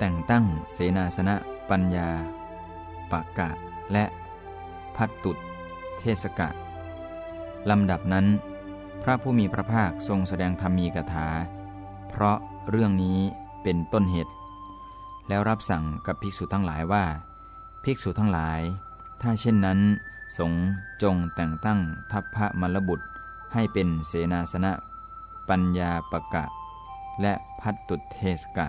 แต่งตั้งเสนาสนะ ปัญญาปะกะ และพัตตุเทศกะ ลำดับนั้น พระผู้มีพระภาคทรงแสดงธรรมีกถา เพราะเรื่องนี้เป็นต้นเหตุ แล้วรับสั่งกับภิกษุทั้งหลายว่า ภิกษุทั้งหลาย ถ้าเช่นนั้น สงจงแต่งตั้งทัพพระมลบุตรให้เป็นเสนาสนะ ปัญญาปะกะ และพัตตุเทศกะ